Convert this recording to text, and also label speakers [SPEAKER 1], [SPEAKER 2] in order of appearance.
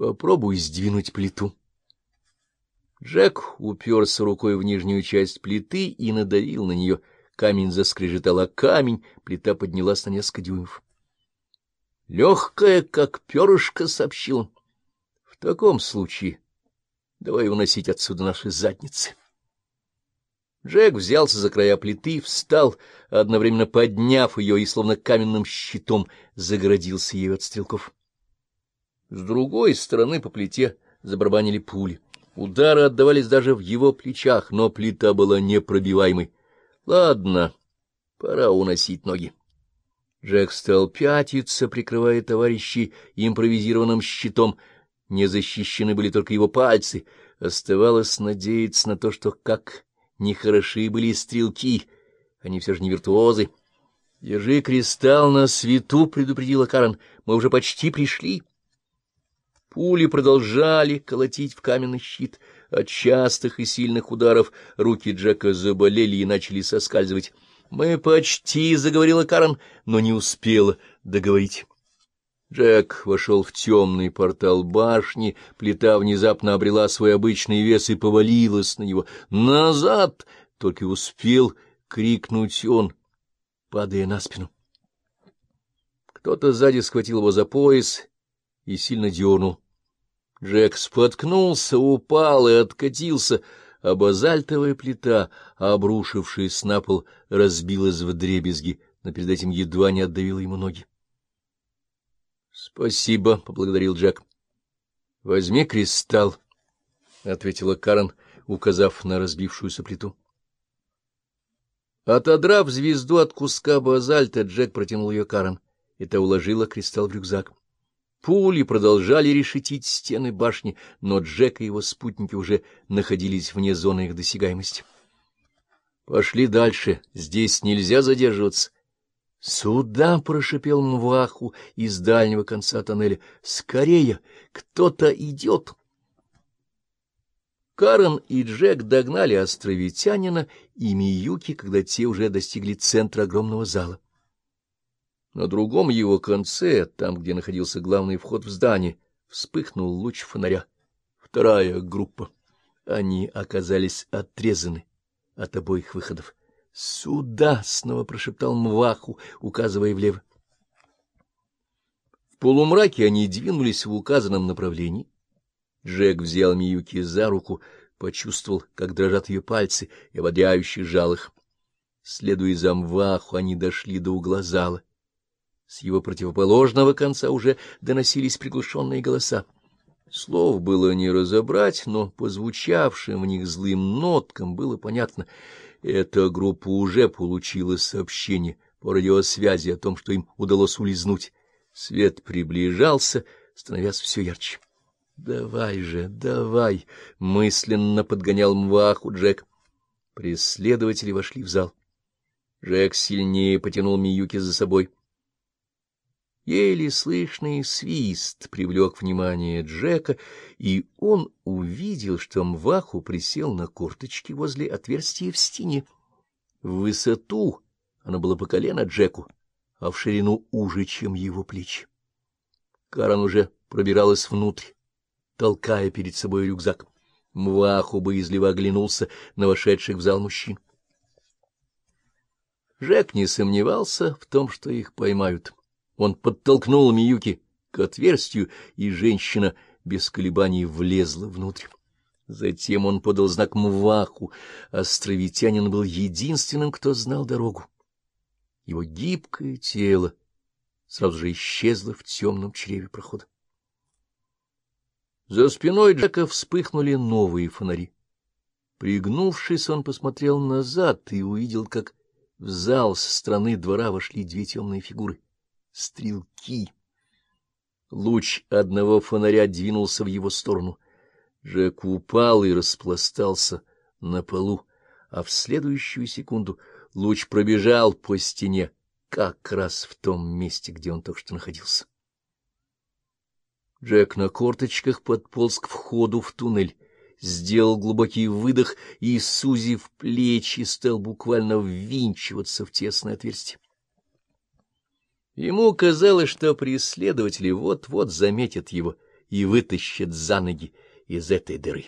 [SPEAKER 1] Попробуй сдвинуть плиту. Джек уперся рукой в нижнюю часть плиты и надавил на нее. Камень заскрежетал, а камень, плита поднялась на несколько дюймов. — Легкая, как перышко, — сообщил он. — В таком случае давай уносить отсюда наши задницы. Джек взялся за края плиты, встал, одновременно подняв ее и, словно каменным щитом, загородился ею от стрелков. С другой стороны по плите забарабанили пули. Удары отдавались даже в его плечах, но плита была непробиваемой. Ладно, пора уносить ноги. Джек стал пятиться, прикрывая товарищей импровизированным щитом. Не защищены были только его пальцы. Оставалось надеяться на то, что как нехороши были стрелки, они все же не виртуозы. — Держи кристалл на свету, — предупредила Карен. — Мы уже почти пришли. Пули продолжали колотить в каменный щит. От частых и сильных ударов руки Джека заболели и начали соскальзывать. «Мы почти», — заговорила Карен, но не успела договорить. Джек вошел в темный портал башни, плита внезапно обрела свой обычный вес и повалилась на него. «Назад!» — только успел крикнуть он, падая на спину. Кто-то сзади схватил его за пояс и сильно дернул. Джек споткнулся, упал и откатился, а базальтовая плита, обрушившись на пол, разбилась в дребезги, но перед этим едва не отдавила ему ноги. — Спасибо, — поблагодарил Джек. — Возьми кристалл, — ответила Карен, указав на разбившуюся плиту. Отодрав звезду от куска базальта, Джек протянул ее Карен, и та уложила кристалл в рюкзак. Пули продолжали решетить стены башни, но Джек и его спутники уже находились вне зоны их досягаемости. — Пошли дальше, здесь нельзя задерживаться. — Сюда! — прошипел Мваху из дальнего конца тоннеля. — Скорее! Кто-то идет! Карен и Джек догнали островитянина и Миюки, когда те уже достигли центра огромного зала. На другом его конце, там, где находился главный вход в здание, вспыхнул луч фонаря. Вторая группа. Они оказались отрезаны от обоих выходов. «Сюда!» — снова прошептал Мваху, указывая влево. В полумраке они двинулись в указанном направлении. Джек взял Миюки за руку, почувствовал, как дрожат ее пальцы, и ободряюще жал их. Следуя за Мваху, они дошли до угла зала. С его противоположного конца уже доносились приглушенные голоса. Слов было не разобрать, но по звучавшим в них злым ноткам было понятно. Эта группа уже получила сообщение по радиосвязи о том, что им удалось улизнуть. Свет приближался, становясь все ярче. — Давай же, давай! — мысленно подгонял Мваху Джек. Преследователи вошли в зал. Джек сильнее потянул Миюки за собой — Еле слышный свист привлек внимание Джека, и он увидел, что Мваху присел на корточки возле отверстия в стене. В высоту оно было по колено Джеку, а в ширину уже, чем его плечи. Каран уже пробиралась внутрь, толкая перед собой рюкзак. Мваху боязливо оглянулся на вошедших в зал мужчин. Жек не сомневался в том, что их поймают. Он подтолкнул Миюки к отверстию, и женщина без колебаний влезла внутрь. Затем он подал знак Мваху. Островитянин был единственным, кто знал дорогу. Его гибкое тело сразу же исчезло в темном чреве прохода. За спиной Джека вспыхнули новые фонари. Пригнувшись, он посмотрел назад и увидел, как в зал со стороны двора вошли две темные фигуры — стрелки. Луч одного фонаря двинулся в его сторону. Джек упал и распластался на полу, а в следующую секунду луч пробежал по стене как раз в том месте, где он только что находился. Джек на корточках подполз к входу в туннель, сделал глубокий выдох и, сузив плечи, стал буквально ввинчиваться в тесное отверстие. Ему казалось, что преследователи вот-вот заметят его и вытащат за ноги из этой дыры.